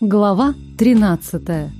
Глава 13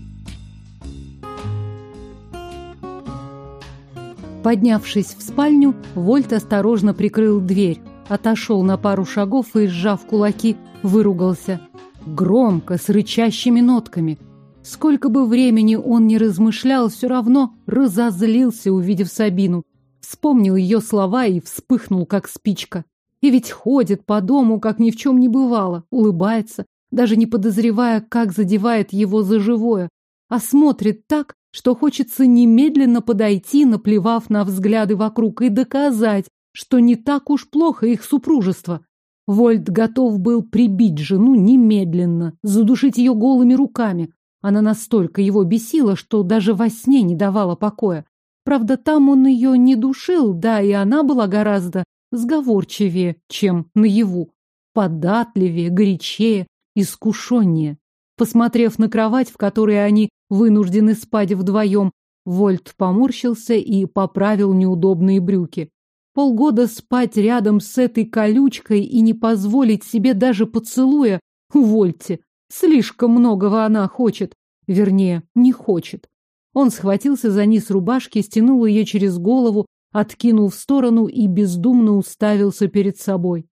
Поднявшись в спальню, Вольт осторожно прикрыл дверь, отошел на пару шагов и, сжав кулаки, выругался. Громко, с рычащими нотками. Сколько бы времени он ни размышлял, все равно разозлился, увидев Сабину. Вспомнил ее слова и вспыхнул, как спичка. И ведь ходит по дому, как ни в чем не бывало, улыбается, даже не подозревая, как задевает его за живое, а смотрит так, что хочется немедленно подойти, наплевав на взгляды вокруг, и доказать, что не так уж плохо их супружество. Вольт готов был прибить жену немедленно, задушить ее голыми руками. Она настолько его бесила, что даже во сне не давала покоя. Правда, там он ее не душил, да, и она была гораздо сговорчивее, чем наяву. Податливее, горячее, искушеннее. Посмотрев на кровать, в которой они вынуждены спать вдвоем, Вольт поморщился и поправил неудобные брюки. Полгода спать рядом с этой колючкой и не позволить себе даже поцелуя Вольте. Слишком многого она хочет. Вернее, не хочет. Он схватился за низ рубашки, стянул ее через голову, откинул в сторону и бездумно уставился перед собой.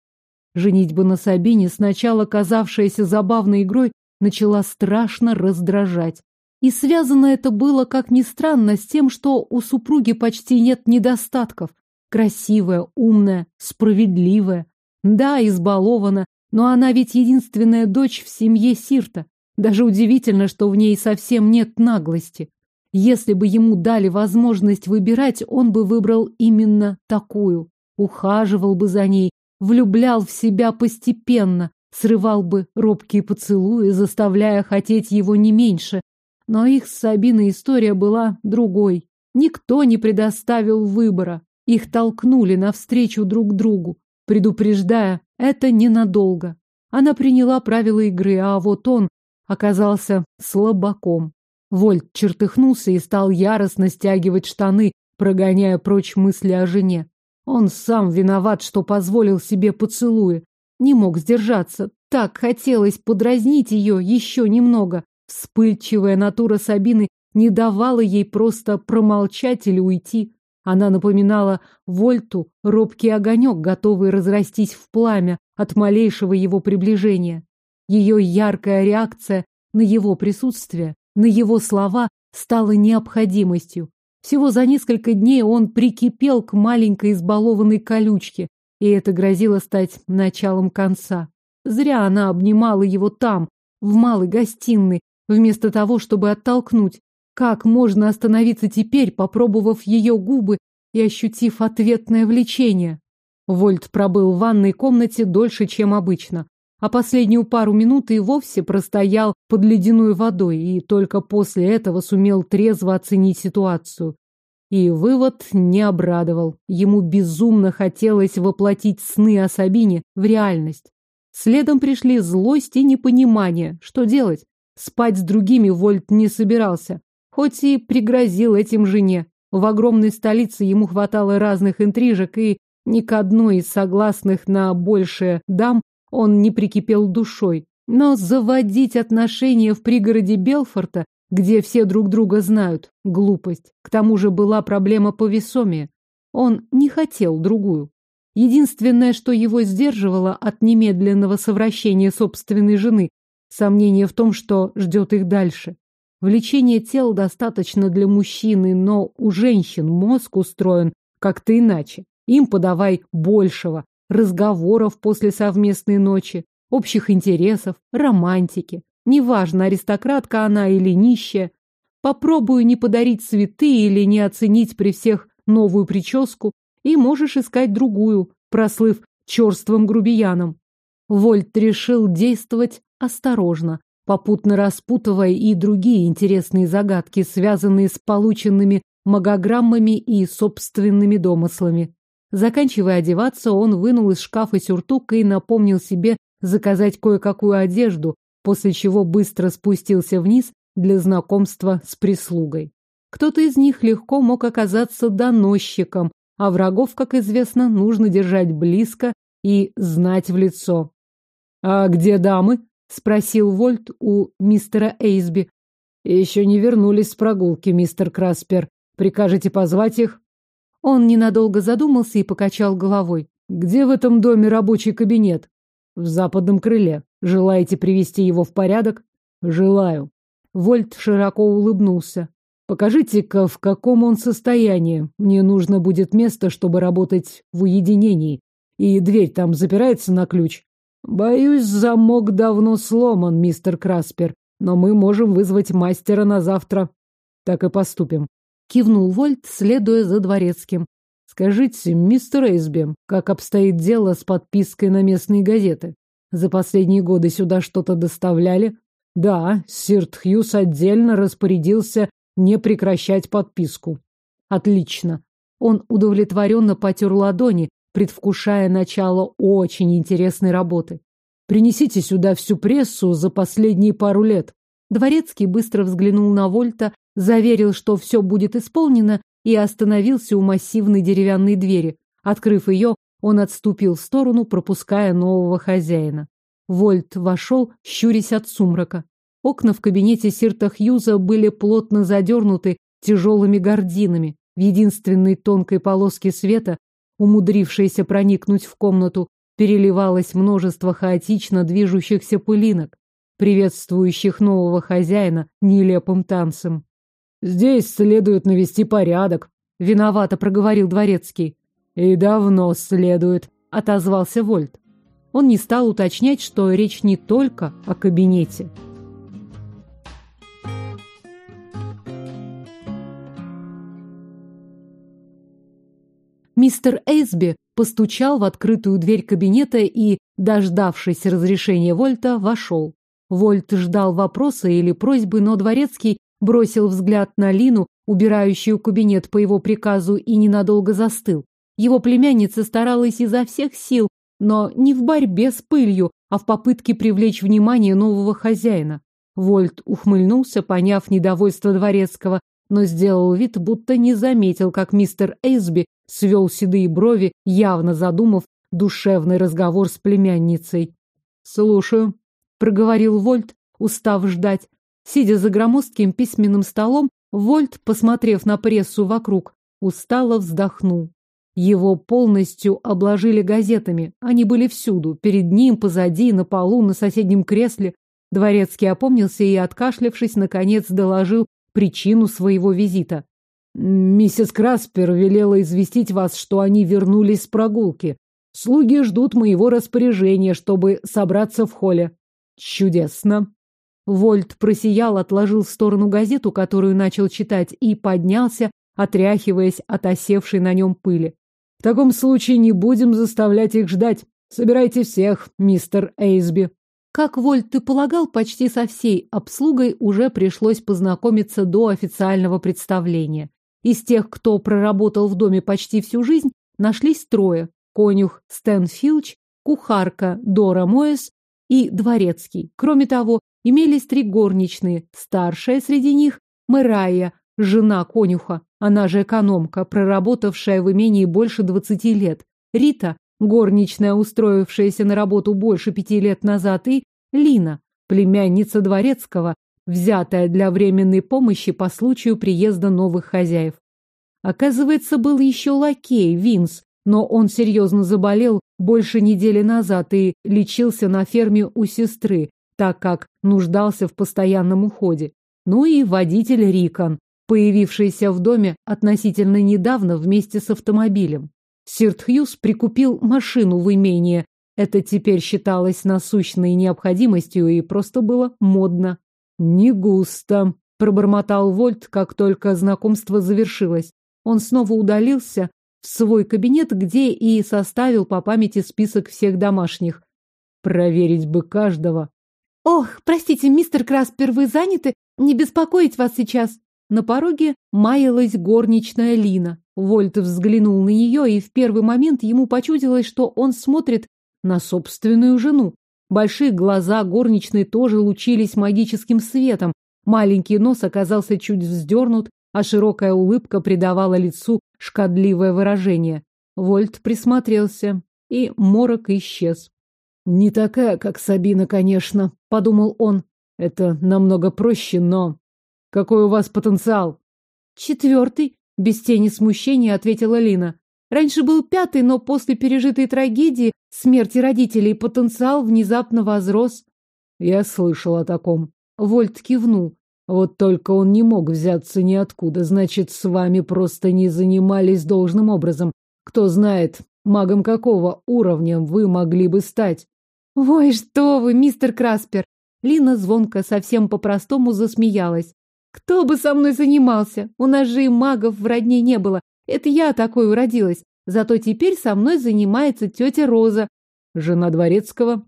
Женитьба на Сабине, сначала казавшаяся забавной игрой, начала страшно раздражать. И связано это было, как ни странно, с тем, что у супруги почти нет недостатков. Красивая, умная, справедливая. Да, избалована, но она ведь единственная дочь в семье Сирта. Даже удивительно, что в ней совсем нет наглости. Если бы ему дали возможность выбирать, он бы выбрал именно такую. Ухаживал бы за ней, влюблял в себя постепенно, срывал бы робкие поцелуи, заставляя хотеть его не меньше. Но их с Сабиной история была другой. Никто не предоставил выбора. Их толкнули навстречу друг другу, предупреждая, это ненадолго. Она приняла правила игры, а вот он оказался слабаком. Вольт чертыхнулся и стал яростно стягивать штаны, прогоняя прочь мысли о жене. Он сам виноват, что позволил себе поцелуи. Не мог сдержаться. Так хотелось подразнить ее еще немного. Вспыльчивая натура Сабины не давала ей просто промолчать или уйти. Она напоминала Вольту робкий огонек, готовый разрастись в пламя от малейшего его приближения. Ее яркая реакция на его присутствие, на его слова стала необходимостью. Всего за несколько дней он прикипел к маленькой избалованной колючке, и это грозило стать началом конца. Зря она обнимала его там, в малой гостиной, вместо того, чтобы оттолкнуть. Как можно остановиться теперь, попробовав ее губы и ощутив ответное влечение? Вольт пробыл в ванной комнате дольше, чем обычно, а последнюю пару минут и вовсе простоял под ледяной водой и только после этого сумел трезво оценить ситуацию. И вывод не обрадовал. Ему безумно хотелось воплотить сны о Сабине в реальность. Следом пришли злость и непонимание. Что делать? Спать с другими Вольт не собирался. Хоть и пригрозил этим жене. В огромной столице ему хватало разных интрижек, и ни к одной из согласных на большее дам он не прикипел душой. Но заводить отношения в пригороде Белфорта где все друг друга знают. Глупость. К тому же была проблема повесомее. Он не хотел другую. Единственное, что его сдерживало от немедленного совращения собственной жены, сомнение в том, что ждет их дальше. Влечение тел достаточно для мужчины, но у женщин мозг устроен как-то иначе. Им подавай большего, разговоров после совместной ночи, общих интересов, романтики. Неважно, аристократка она или нищая. Попробую не подарить цветы или не оценить при всех новую прическу, и можешь искать другую, прослыв черствым грубияном. Вольт решил действовать осторожно, попутно распутывая и другие интересные загадки, связанные с полученными магограммами и собственными домыслами. Заканчивая одеваться, он вынул из шкафа сюртук и напомнил себе заказать кое-какую одежду, после чего быстро спустился вниз для знакомства с прислугой. Кто-то из них легко мог оказаться доносчиком, а врагов, как известно, нужно держать близко и знать в лицо. «А где дамы?» — спросил Вольт у мистера Эйсби. Еще не вернулись с прогулки, мистер Краспер. Прикажете позвать их? Он ненадолго задумался и покачал головой. Где в этом доме рабочий кабинет? В западном крыле. Желаете привести его в порядок? Желаю. Вольт широко улыбнулся. Покажите-ка, в каком он состоянии. Мне нужно будет место, чтобы работать в уединении. И дверь там запирается на ключ. Боюсь, замок давно сломан, мистер Краспер, но мы можем вызвать мастера на завтра. Так и поступим. Кивнул Вольт, следуя за дворецким. Скажите, мистер Эйсби, как обстоит дело с подпиской на местные газеты? За последние годы сюда что-то доставляли? Да, Сирт Хьюз отдельно распорядился не прекращать подписку. Отлично. Он удовлетворенно потер ладони, предвкушая начало очень интересной работы. Принесите сюда всю прессу за последние пару лет. Дворецкий быстро взглянул на Вольта, заверил, что все будет исполнено, и остановился у массивной деревянной двери. Открыв ее, он отступил в сторону, пропуская нового хозяина. Вольт вошел, щурясь от сумрака. Окна в кабинете Сирта Хьюза были плотно задернуты тяжелыми гардинами. В единственной тонкой полоске света, умудрившейся проникнуть в комнату, переливалось множество хаотично движущихся пылинок, приветствующих нового хозяина нелепым танцем. «Здесь следует навести порядок», — виновато проговорил дворецкий. «И давно следует», — отозвался Вольт. Он не стал уточнять, что речь не только о кабинете. Мистер Эйсби постучал в открытую дверь кабинета и, дождавшись разрешения Вольта, вошел. Вольт ждал вопроса или просьбы, но дворецкий бросил взгляд на Лину, убирающую кабинет по его приказу, и ненадолго застыл. Его племянница старалась изо всех сил, но не в борьбе с пылью, а в попытке привлечь внимание нового хозяина. Вольт ухмыльнулся, поняв недовольство дворецкого, но сделал вид, будто не заметил, как мистер Эйсби свел седые брови, явно задумав душевный разговор с племянницей. «Слушаю», — проговорил Вольт, устав ждать. Сидя за громоздким письменным столом, Вольт, посмотрев на прессу вокруг, устало вздохнул. Его полностью обложили газетами. Они были всюду. Перед ним, позади, на полу, на соседнем кресле. Дворецкий опомнился и, откашлявшись, наконец доложил причину своего визита. «Миссис Краспер велела известить вас, что они вернулись с прогулки. Слуги ждут моего распоряжения, чтобы собраться в холле». «Чудесно!» Вольт просиял, отложил в сторону газету, которую начал читать, и поднялся, отряхиваясь от осевшей на нем пыли. «В таком случае не будем заставлять их ждать. Собирайте всех, мистер Эйсби». Как Вольт и полагал, почти со всей обслугой уже пришлось познакомиться до официального представления. Из тех, кто проработал в доме почти всю жизнь, нашлись трое. Конюх Стэн Филч, кухарка Дора Моэс и дворецкий. Кроме того, имелись три горничные. Старшая среди них – Мэрайя, жена конюха, она же экономка, проработавшая в имении больше двадцати лет. Рита, горничная, устроившаяся на работу больше пяти лет назад, и Лина, племянница дворецкого, взятая для временной помощи по случаю приезда новых хозяев. Оказывается, был еще лакей, Винс, но он серьезно заболел больше недели назад и лечился на ферме у сестры, так как нуждался в постоянном уходе. Ну и водитель Рикон, появившийся в доме относительно недавно вместе с автомобилем. Сирт Хьюз прикупил машину в имение. Это теперь считалось насущной необходимостью и просто было модно. «Не густо», — пробормотал Вольт, как только знакомство завершилось. Он снова удалился в свой кабинет, где и составил по памяти список всех домашних. Проверить бы каждого. «Ох, простите, мистер Краспер, вы заняты? Не беспокоить вас сейчас?» На пороге маялась горничная Лина. Вольт взглянул на нее, и в первый момент ему почудилось, что он смотрит на собственную жену. Большие глаза горничной тоже лучились магическим светом. Маленький нос оказался чуть вздернут, а широкая улыбка придавала лицу шкодливое выражение. Вольт присмотрелся, и морок исчез. Не такая, как Сабина, конечно, подумал он. Это намного проще, но... Какой у вас потенциал? Четвертый, без тени смущения ответила Лина. Раньше был пятый, но после пережитой трагедии, смерти родителей, потенциал внезапно возрос. Я слышал о таком. Вольт кивнул. Вот только он не мог взяться ниоткуда, значит, с вами просто не занимались должным образом. Кто знает, магом какого уровня вы могли бы стать. Ой, что вы, мистер Краспер! Лина звонко совсем по-простому засмеялась. Кто бы со мной занимался? У нас же и магов в родне не было. Это я такой уродилась. Зато теперь со мной занимается тетя Роза. Жена дворецкого.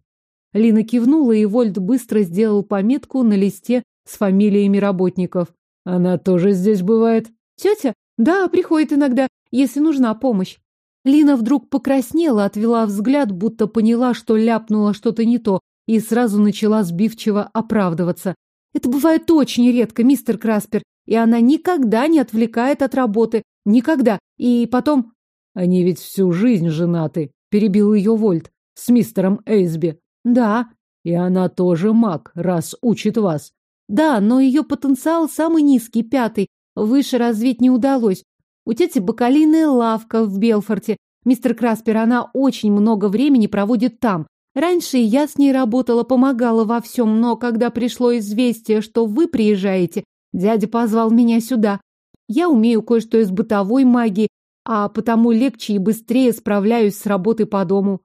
Лина кивнула, и Вольт быстро сделал пометку на листе с фамилиями работников. Она тоже здесь бывает? Тетя? Да, приходит иногда, если нужна помощь. Лина вдруг покраснела, отвела взгляд, будто поняла, что ляпнула что-то не то, и сразу начала сбивчиво оправдываться. Это бывает очень редко, мистер Краспер, и она никогда не отвлекает от работы. Никогда. И потом... Они ведь всю жизнь женаты, перебил ее Вольт, с мистером Эйсби. Да. И она тоже маг, раз учит вас. Да, но ее потенциал самый низкий, пятый. Выше развить не удалось. У тети бакалейная лавка в Белфорте. Мистер Краспер, она очень много времени проводит там. Раньше я с ней работала, помогала во всем, но когда пришло известие, что вы приезжаете, дядя позвал меня сюда. Я умею кое-что из бытовой магии, а потому легче и быстрее справляюсь с работой по дому.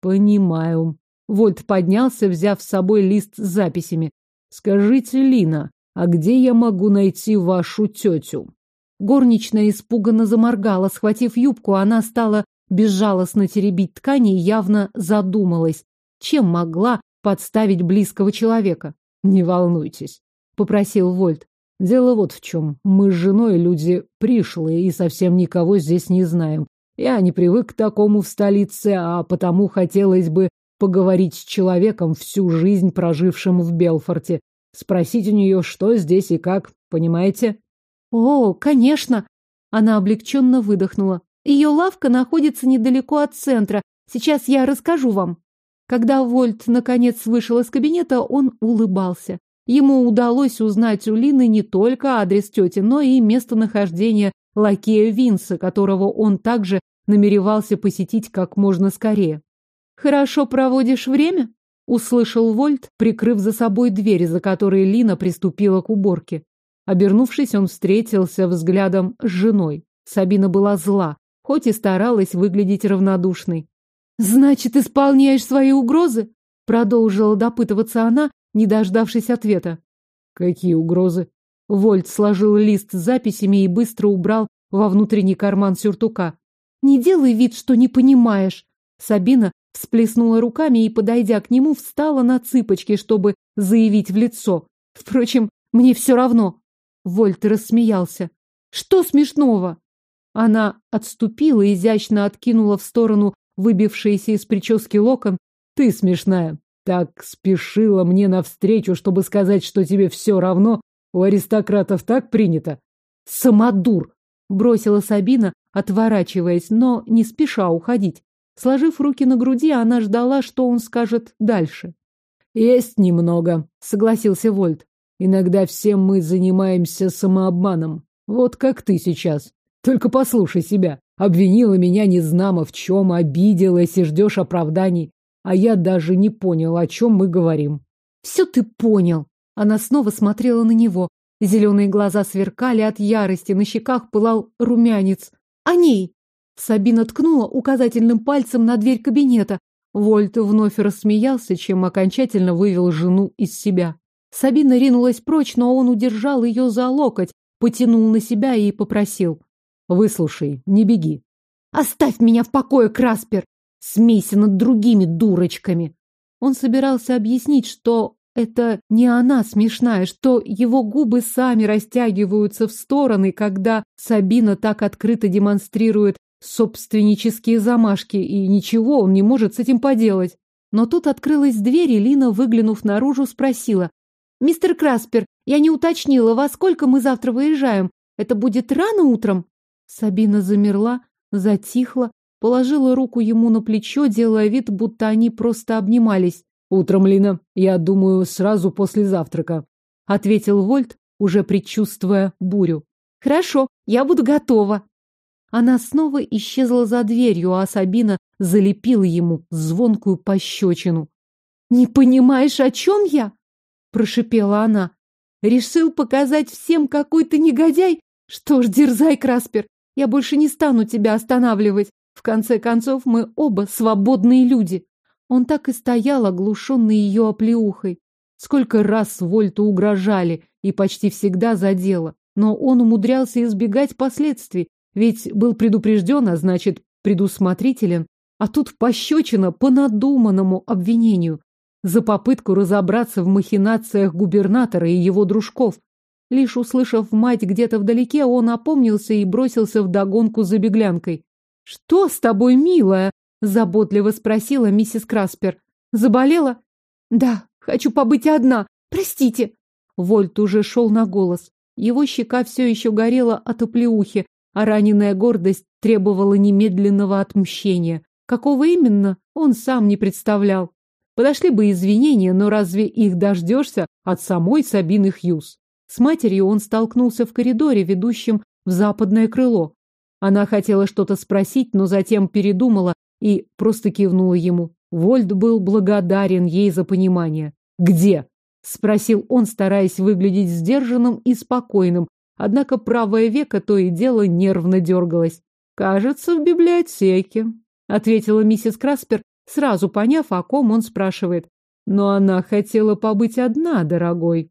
Понимаю. Вольт поднялся, взяв с собой лист с записями. Скажите, Лина, а где я могу найти вашу тетю? Горничная испуганно заморгала. Схватив юбку, она стала безжалостно теребить ткани и явно задумалась, чем могла подставить близкого человека. «Не волнуйтесь», — попросил Вольт. «Дело вот в чем. Мы с женой люди пришлые и совсем никого здесь не знаем. Я не привык к такому в столице, а потому хотелось бы поговорить с человеком, всю жизнь прожившим в Белфорте. Спросить у нее, что здесь и как, понимаете? О, конечно. Она облегченно выдохнула. Ее лавка находится недалеко от центра. Сейчас я расскажу вам. Когда Вольт наконец вышел из кабинета, он улыбался. Ему удалось узнать у Лины не только адрес тети, но и местонахождение лакея Винса, которого он также намеревался посетить как можно скорее. «Хорошо проводишь время?» — услышал Вольт, прикрыв за собой дверь, за которой Лина приступила к уборке. Обернувшись, он встретился взглядом с женой. Сабина была зла, хоть и старалась выглядеть равнодушной. «Значит, исполняешь свои угрозы?» — продолжила допытываться она, не дождавшись ответа. «Какие угрозы?» Вольт сложил лист с записями и быстро убрал во внутренний карман сюртука. «Не делай вид, что не понимаешь!» Сабина всплеснула руками и, подойдя к нему, встала на цыпочки, чтобы заявить в лицо. «Впрочем, мне все равно!» Вольт рассмеялся. «Что смешного?» Она отступила, изящно откинула в сторону выбившиеся из прически локон. «Ты смешная. Так спешила мне навстречу, чтобы сказать, что тебе все равно. У аристократов так принято». «Самодур!» — бросила Сабина, отворачиваясь, но не спеша уходить. Сложив руки на груди, она ждала, что он скажет дальше. «Есть немного», — согласился Вольт. Иногда все мы занимаемся самообманом. Вот как ты сейчас. Только послушай себя. Обвинила меня незнамо в чем, обиделась и ждешь оправданий. А я даже не понял, о чем мы говорим. Все ты понял. Она снова смотрела на него. Зеленые глаза сверкали от ярости, на щеках пылал румянец. О ней! Сабина ткнула указательным пальцем на дверь кабинета. Вольт вновь рассмеялся, чем окончательно вывел жену из себя. Сабина ринулась прочь, но он удержал ее за локоть, потянул на себя и попросил. «Выслушай, не беги». «Оставь меня в покое, Краспер! Смейся над другими дурочками!» Он собирался объяснить, что это не она смешная, что его губы сами растягиваются в стороны, когда Сабина так открыто демонстрирует собственнические замашки, и ничего он не может с этим поделать. Но тут открылась дверь, и Лина, выглянув наружу, спросила, «Мистер Краспер, я не уточнила, во сколько мы завтра выезжаем. Это будет рано утром?» Сабина замерла, затихла, положила руку ему на плечо, делая вид, будто они просто обнимались. «Утром, Лина, я думаю, сразу после завтрака», — ответил Вольт, уже предчувствуя бурю. «Хорошо, я буду готова». Она снова исчезла за дверью, а Сабина залепила ему звонкую пощечину. «Не понимаешь, о чем я?» – прошипела она. «Решил показать всем, какой ты негодяй? Что ж, дерзай, Краспер, я больше не стану тебя останавливать. В конце концов, мы оба свободные люди». Он так и стоял, оглушенный ее оплеухой. Сколько раз Вольту угрожали, и почти всегда за дело. Но он умудрялся избегать последствий, ведь был предупрежден, а значит, предусмотрителен. А тут пощечина по надуманному обвинению за попытку разобраться в махинациях губернатора и его дружков. Лишь услышав мать где-то вдалеке, он опомнился и бросился в догонку за беглянкой. «Что с тобой, милая?» – заботливо спросила миссис Краспер. «Заболела?» «Да, хочу побыть одна. Простите!» Вольт уже шел на голос. Его щека все еще горела от оплеухи, а раненая гордость требовала немедленного отмщения. Какого именно, он сам не представлял. Подошли бы извинения, но разве их дождешься от самой Сабины Хьюз? С матерью он столкнулся в коридоре, ведущем в западное крыло. Она хотела что-то спросить, но затем передумала и просто кивнула ему. Вольд был благодарен ей за понимание. «Где?» – спросил он, стараясь выглядеть сдержанным и спокойным, однако правое веко то и дело нервно дергалось. «Кажется, в библиотеке», – ответила миссис Краспер, сразу поняв, о ком он спрашивает. Но она хотела побыть одна, дорогой.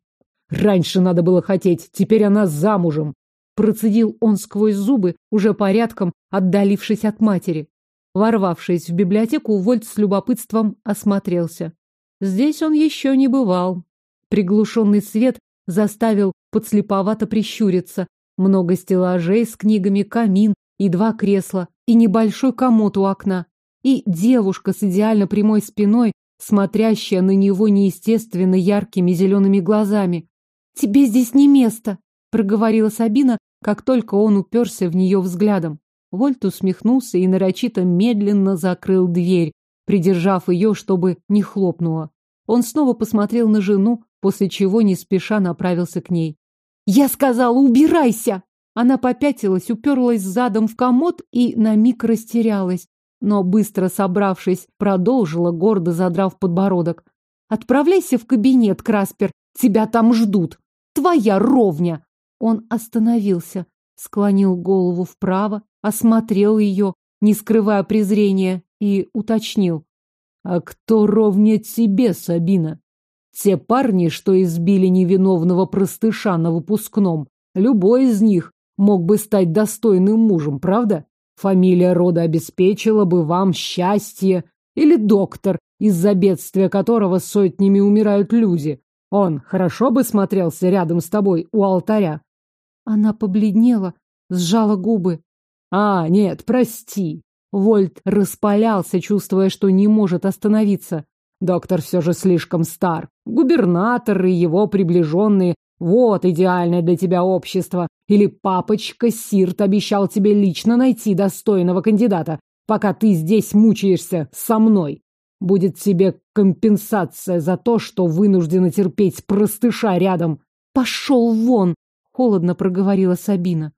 Раньше надо было хотеть, теперь она замужем. Процедил он сквозь зубы, уже порядком отдалившись от матери. Ворвавшись в библиотеку, Вольт с любопытством осмотрелся. Здесь он еще не бывал. Приглушенный свет заставил подслеповато прищуриться. Много стеллажей с книгами, камин и два кресла, и небольшой комод у окна и девушка с идеально прямой спиной, смотрящая на него неестественно яркими зелеными глазами. «Тебе здесь не место», — проговорила Сабина, как только он уперся в нее взглядом. Вольт усмехнулся и нарочито медленно закрыл дверь, придержав ее, чтобы не хлопнула. Он снова посмотрел на жену, после чего не спеша направился к ней. «Я сказала, убирайся!» Она попятилась, уперлась задом в комод и на миг растерялась но, быстро собравшись, продолжила, гордо задрав подбородок. «Отправляйся в кабинет, Краспер, тебя там ждут. Твоя ровня!» Он остановился, склонил голову вправо, осмотрел ее, не скрывая презрения, и уточнил. «А кто ровня тебе, Сабина? Те парни, что избили невиновного простыша на выпускном, любой из них мог бы стать достойным мужем, правда?» Фамилия рода обеспечила бы вам счастье. Или доктор, из-за бедствия которого сотнями умирают люди. Он хорошо бы смотрелся рядом с тобой у алтаря. Она побледнела, сжала губы. А, нет, прости. Вольт распалялся, чувствуя, что не может остановиться. Доктор все же слишком стар. Губернатор и его приближенные вот идеальное для тебя общество. Или папочка Сирт обещал тебе лично найти достойного кандидата, пока ты здесь мучаешься со мной. Будет тебе компенсация за то, что вынуждена терпеть простыша рядом. Пошел вон! Холодно проговорила Сабина.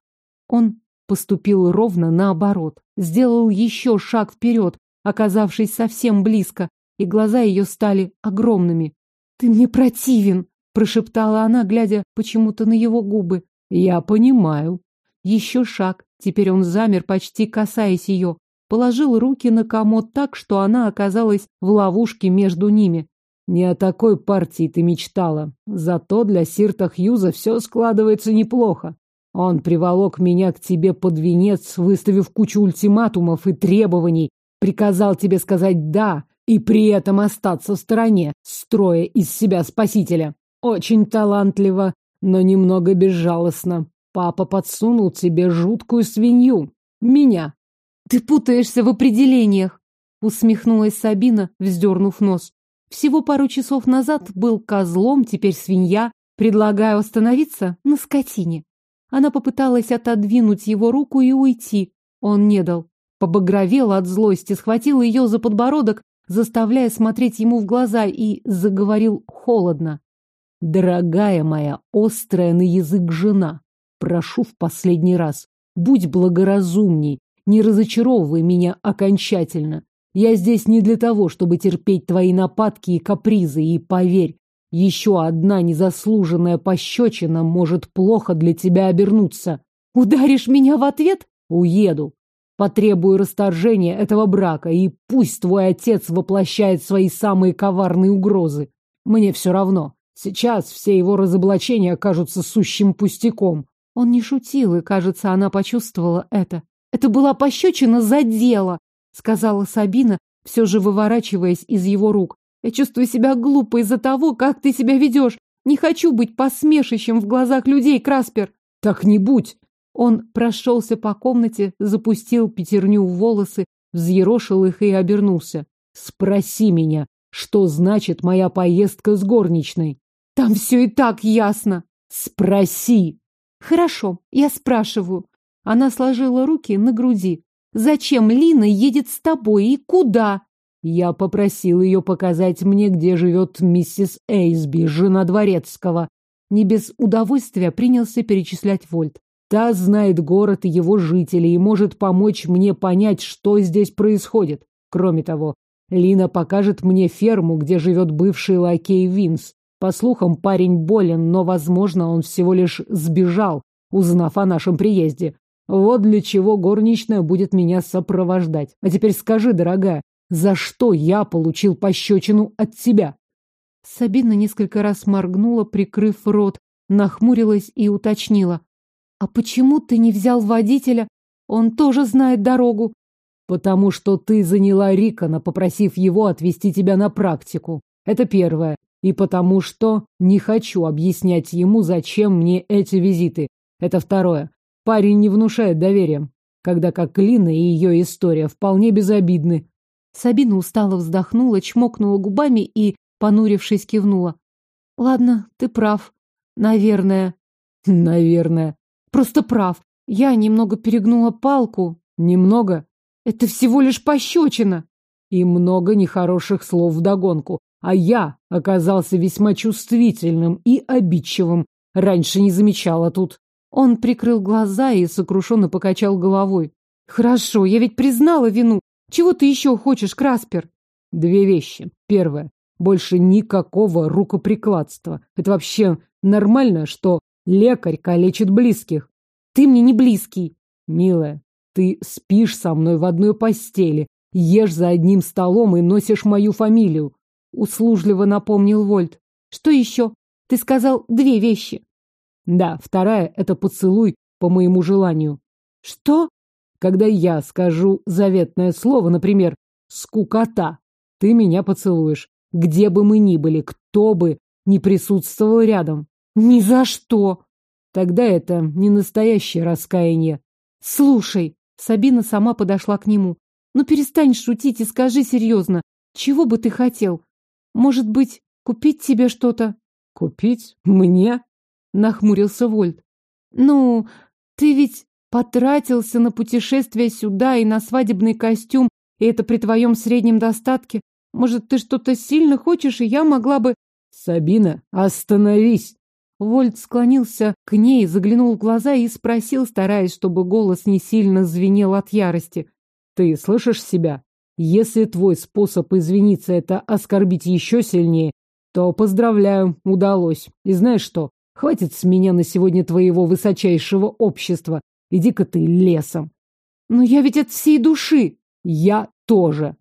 Он поступил ровно наоборот. Сделал еще шаг вперед, оказавшись совсем близко, и глаза ее стали огромными. «Ты мне противен!» прошептала она, глядя почему-то на его губы. Я понимаю. Еще шаг. Теперь он замер, почти касаясь ее. Положил руки на комод так, что она оказалась в ловушке между ними. Не о такой партии ты мечтала. Зато для Сирта Хьюза все складывается неплохо. Он приволок меня к тебе под венец, выставив кучу ультиматумов и требований, приказал тебе сказать «да» и при этом остаться в стороне, строя из себя спасителя. Очень талантливо, но немного безжалостно. Папа подсунул тебе жуткую свинью. Меня. Ты путаешься в определениях, усмехнулась Сабина, вздернув нос. Всего пару часов назад был козлом, теперь свинья. Предлагаю остановиться на скотине. Она попыталась отодвинуть его руку и уйти. Он не дал. побагровел от злости, схватил ее за подбородок, заставляя смотреть ему в глаза, и заговорил холодно. «Дорогая моя, острая на язык жена, прошу в последний раз, будь благоразумней, не разочаровывай меня окончательно. Я здесь не для того, чтобы терпеть твои нападки и капризы, и поверь, еще одна незаслуженная пощечина может плохо для тебя обернуться. Ударишь меня в ответ? Уеду. Потребую расторжения этого брака, и пусть твой отец воплощает свои самые коварные угрозы. Мне все равно. Сейчас все его разоблачения окажутся сущим пустяком. Он не шутил, и, кажется, она почувствовала это. Это была пощечина за дело, сказала Сабина, все же выворачиваясь из его рук. Я чувствую себя глупо из-за того, как ты себя ведешь. Не хочу быть посмешищем в глазах людей, Краспер. Так не будь. Он прошелся по комнате, запустил пятерню в волосы, взъерошил их и обернулся. Спроси меня, что значит моя поездка с горничной? Там все и так ясно. Спроси. Хорошо, я спрашиваю. Она сложила руки на груди. Зачем Лина едет с тобой и куда? Я попросил ее показать мне, где живет миссис Эйсби, жена дворецкого. Не без удовольствия принялся перечислять Вольт. Та знает город и его жителей и может помочь мне понять, что здесь происходит. Кроме того, Лина покажет мне ферму, где живет бывший лакей Винс. По слухам, парень болен, но, возможно, он всего лишь сбежал, узнав о нашем приезде. Вот для чего горничная будет меня сопровождать. А теперь скажи, дорогая, за что я получил пощечину от тебя? Сабина несколько раз моргнула, прикрыв рот, нахмурилась и уточнила. «А почему ты не взял водителя? Он тоже знает дорогу». «Потому что ты заняла Рикона, попросив его отвезти тебя на практику. Это первое. И потому что не хочу объяснять ему, зачем мне эти визиты. Это второе. Парень не внушает доверия, когда как Лина и ее история вполне безобидны. Сабина устало вздохнула, чмокнула губами и, понурившись, кивнула. Ладно, ты прав. Наверное. Наверное. Просто прав. Я немного перегнула палку. Немного? Это всего лишь пощечина. И много нехороших слов вдогонку. А я оказался весьма чувствительным и обидчивым. Раньше не замечала тут. Он прикрыл глаза и сокрушенно покачал головой. «Хорошо, я ведь признала вину. Чего ты еще хочешь, Краспер?» «Две вещи. Первое. Больше никакого рукоприкладства. Это вообще нормально, что лекарь калечит близких?» «Ты мне не близкий». «Милая, ты спишь со мной в одной постели, ешь за одним столом и носишь мою фамилию», услужливо напомнил Вольт. «Что еще? Ты сказал две вещи». Да, вторая — это поцелуй по моему желанию. Что? Когда я скажу заветное слово, например, «скукота», ты меня поцелуешь, где бы мы ни были, кто бы не присутствовал рядом. Ни за что! Тогда это не настоящее раскаяние. Слушай, Сабина сама подошла к нему. Ну перестань шутить и скажи серьезно, чего бы ты хотел? Может быть, купить тебе что-то? Купить? Мне? нахмурился Вольт. Ну, ты ведь потратился на путешествие сюда и на свадебный костюм, и это при твоем среднем достатке. Может, ты что-то сильно хочешь, и я могла бы... Сабина, остановись! Вольт склонился к ней, заглянул в глаза и спросил, стараясь, чтобы голос не сильно звенел от ярости. Ты слышишь себя? Если твой способ извиниться — это оскорбить еще сильнее, то поздравляю, удалось. И знаешь что? Хватит с меня на сегодня твоего высочайшего общества. Иди-ка ты лесом. Но я ведь от всей души. Я тоже.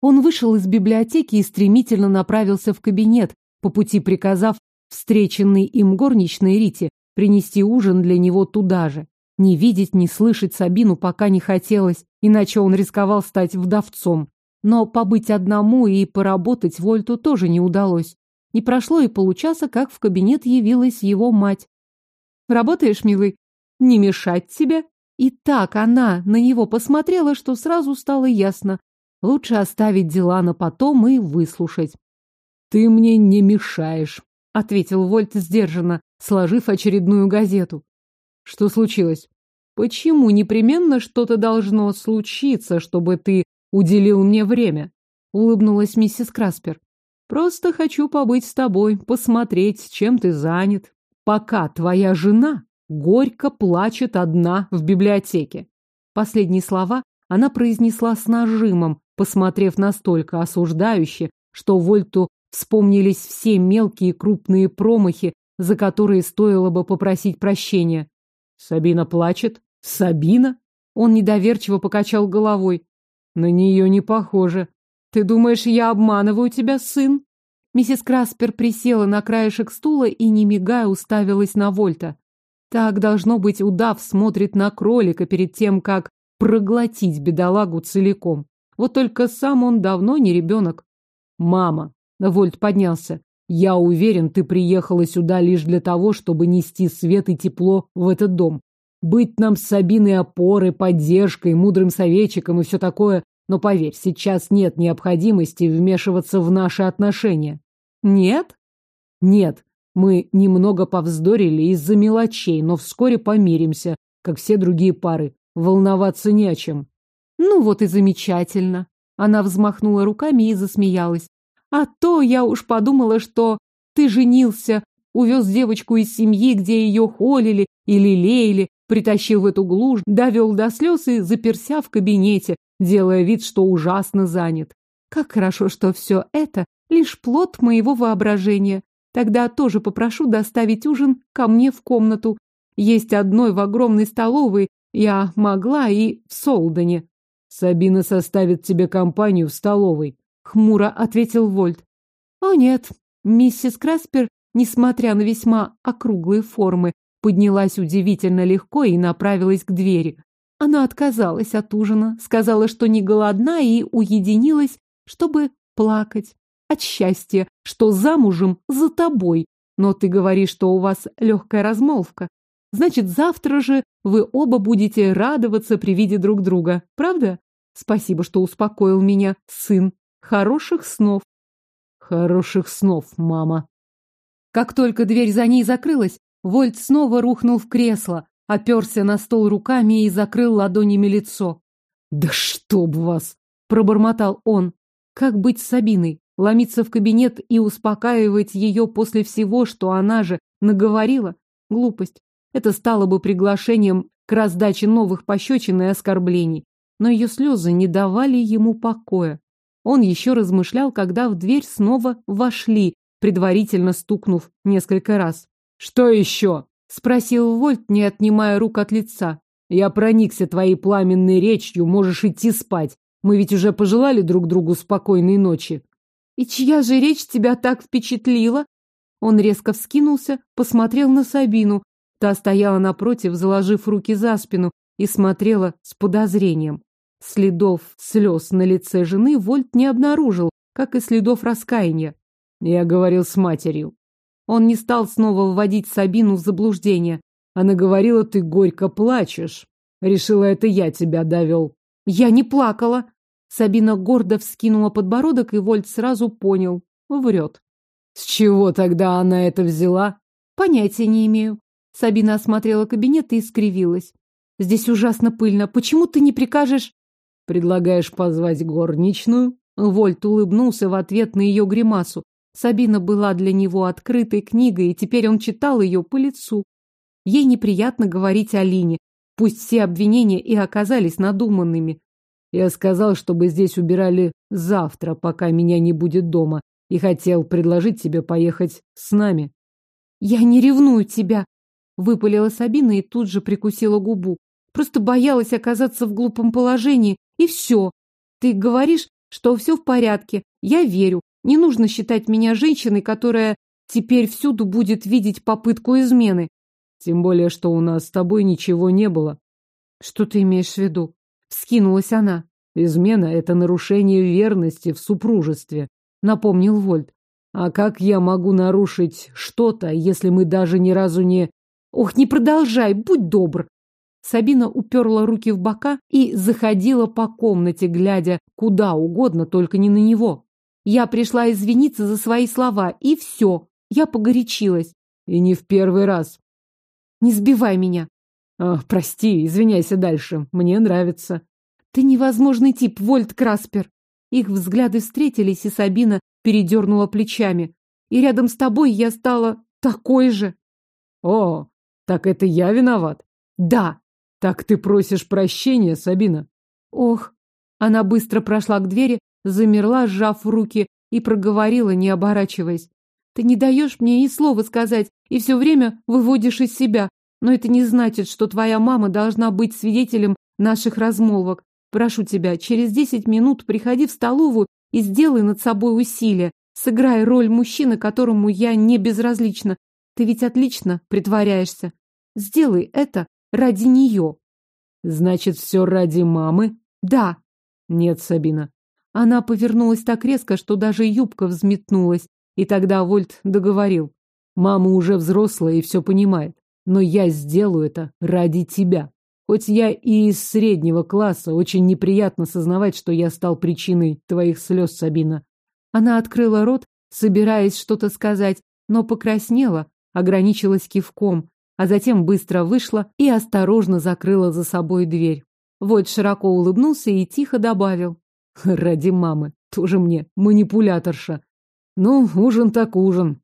Он вышел из библиотеки и стремительно направился в кабинет, по пути приказав встреченной им горничной Рите принести ужин для него туда же. Не видеть, не слышать Сабину пока не хотелось, иначе он рисковал стать вдовцом. Но побыть одному и поработать Вольту тоже не удалось. Не прошло и получаса, как в кабинет явилась его мать. «Работаешь, милый? Не мешать тебе?» И так она на него посмотрела, что сразу стало ясно. Лучше оставить дела на потом и выслушать. «Ты мне не мешаешь», — ответил Вольт сдержанно, сложив очередную газету. «Что случилось?» Почему непременно что-то должно случиться, чтобы ты уделил мне время? Улыбнулась миссис Краспер. Просто хочу побыть с тобой, посмотреть, чем ты занят, пока твоя жена горько плачет одна в библиотеке. Последние слова она произнесла с нажимом, посмотрев настолько осуждающе, что Вольту вспомнились все мелкие и крупные промахи, за которые стоило бы попросить прощения. Сабина плачет? Сабина? Он недоверчиво покачал головой. На нее не похоже. Ты думаешь, я обманываю тебя, сын? Миссис Краспер присела на краешек стула и, не мигая, уставилась на Вольта. Так, должно быть, удав смотрит на кролика перед тем, как проглотить бедолагу целиком. Вот только сам он давно не ребенок. «Мама!» — Вольт поднялся. «Я уверен, ты приехала сюда лишь для того, чтобы нести свет и тепло в этот дом. Быть нам Сабиной опорой, поддержкой, мудрым советчиком и все такое. Но поверь, сейчас нет необходимости вмешиваться в наши отношения». «Нет?» «Нет. Мы немного повздорили из-за мелочей, но вскоре помиримся, как все другие пары. Волноваться не о чем. Ну вот и замечательно. Она взмахнула руками и засмеялась. А то я уж подумала, что ты женился, увез девочку из семьи, где ее холили и лелеяли, притащил в эту глушь, довел до слез и заперся в кабинете, делая вид, что ужасно занят. Как хорошо, что все это лишь плод моего воображения. Тогда тоже попрошу доставить ужин ко мне в комнату. Есть одной в огромной столовой я могла и в Солдане. Сабина составит тебе компанию в столовой, хмуро ответил Вольт. О нет, миссис Краспер, несмотря на весьма округлые формы, поднялась удивительно легко и направилась к двери. Она отказалась от ужина, сказала, что не голодна и уединилась, чтобы плакать. От счастья, что замужем за тобой. Но ты говоришь, что у вас легкая размолвка. Значит, завтра же вы оба будете радоваться при виде друг друга. Правда? Спасибо, что успокоил меня, сын. Хороших снов. Хороших снов, мама. Как только дверь за ней закрылась, Вольт снова рухнул в кресло, оперся на стол руками и закрыл ладонями лицо. «Да чтоб вас!» — пробормотал он. «Как быть с Сабиной? Ломиться в кабинет и успокаивать ее после всего, что она же наговорила? Глупость. Это стало бы приглашением к раздаче новых пощечин и оскорблений. Но ее слезы не давали ему покоя. Он еще размышлял, когда в дверь снова вошли, предварительно стукнув несколько раз. «Что еще?» — спросил Вольт, не отнимая рук от лица. «Я проникся твоей пламенной речью, можешь идти спать. Мы ведь уже пожелали друг другу спокойной ночи». «И чья же речь тебя так впечатлила?» Он резко вскинулся, посмотрел на Сабину, Та стояла напротив, заложив руки за спину, и смотрела с подозрением. Следов слез на лице жены Вольт не обнаружил, как и следов раскаяния. Я говорил с матерью. Он не стал снова вводить Сабину в заблуждение. Она говорила, ты горько плачешь. Решила, это я тебя довел. Я не плакала. Сабина гордо вскинула подбородок, и Вольт сразу понял. Врет. С чего тогда она это взяла? Понятия не имею. Сабина осмотрела кабинет и искривилась. Здесь ужасно пыльно. Почему ты не прикажешь... Предлагаешь позвать горничную? Вольт улыбнулся в ответ на ее гримасу. Сабина была для него открытой книгой, и теперь он читал ее по лицу. Ей неприятно говорить о Лине, пусть все обвинения и оказались надуманными. Я сказал, чтобы здесь убирали завтра, пока меня не будет дома, и хотел предложить тебе поехать с нами. Я не ревную тебя, Выпалила Сабина и тут же прикусила губу. Просто боялась оказаться в глупом положении, и все. Ты говоришь, что все в порядке. Я верю. Не нужно считать меня женщиной, которая теперь всюду будет видеть попытку измены. Тем более, что у нас с тобой ничего не было. Что ты имеешь в виду? Вскинулась она. Измена — это нарушение верности в супружестве, напомнил Вольт. А как я могу нарушить что-то, если мы даже ни разу не... Ох, не продолжай, будь добр. Сабина уперла руки в бока и заходила по комнате, глядя куда угодно, только не на него. Я пришла извиниться за свои слова, и все. Я погорячилась. И не в первый раз. Не сбивай меня. А, прости, извиняйся дальше. Мне нравится. Ты невозможный тип, Вольт Краспер. Их взгляды встретились, и Сабина передернула плечами. И рядом с тобой я стала такой же. О, так это я виноват? Да. Так ты просишь прощения, Сабина? Ох. Она быстро прошла к двери, замерла, сжав руки, и проговорила, не оборачиваясь. Ты не даешь мне и слова сказать, и все время выводишь из себя. Но это не значит, что твоя мама должна быть свидетелем наших размолвок. Прошу тебя, через десять минут приходи в столовую и сделай над собой усилие. Сыграй роль мужчины, которому я не безразлична. Ты ведь отлично притворяешься. Сделай это ради нее. Значит, все ради мамы? Да. Нет, Сабина. Она повернулась так резко, что даже юбка взметнулась. И тогда Вольт договорил. Мама уже взрослая и все понимает. Но я сделаю это ради тебя. Хоть я и из среднего класса, очень неприятно сознавать, что я стал причиной твоих слез, Сабина. Она открыла рот, собираясь что-то сказать, но покраснела, ограничилась кивком, а затем быстро вышла и осторожно закрыла за собой дверь. Войт широко улыбнулся и тихо добавил. Ради мамы. Тоже мне манипуляторша. Ну, ужин так ужин.